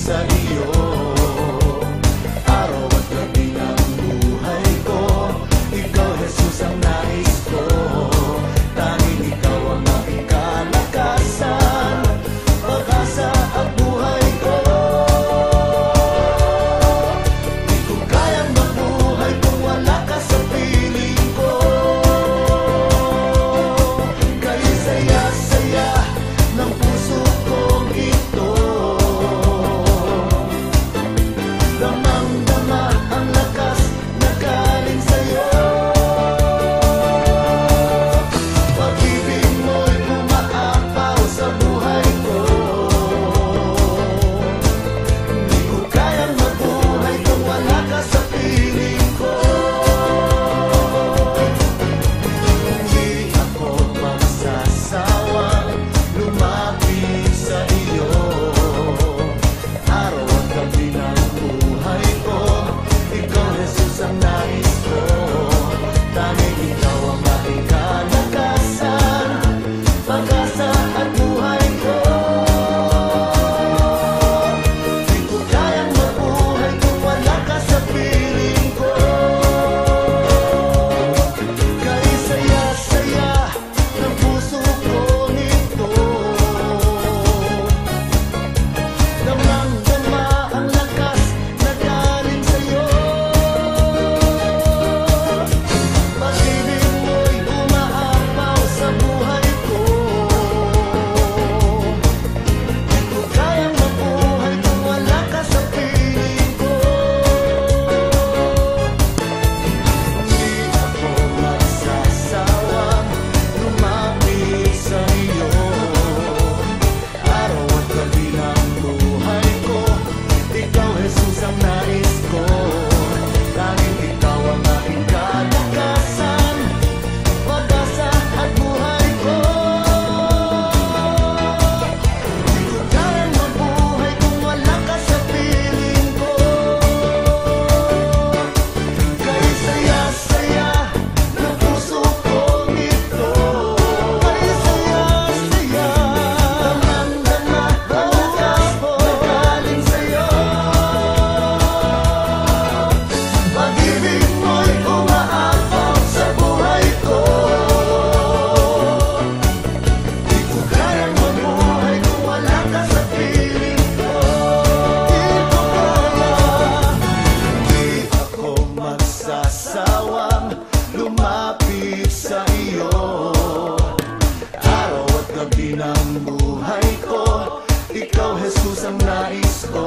Salió pag-ibig sa iyo ko Ikaw, Jesus, ang nais ko.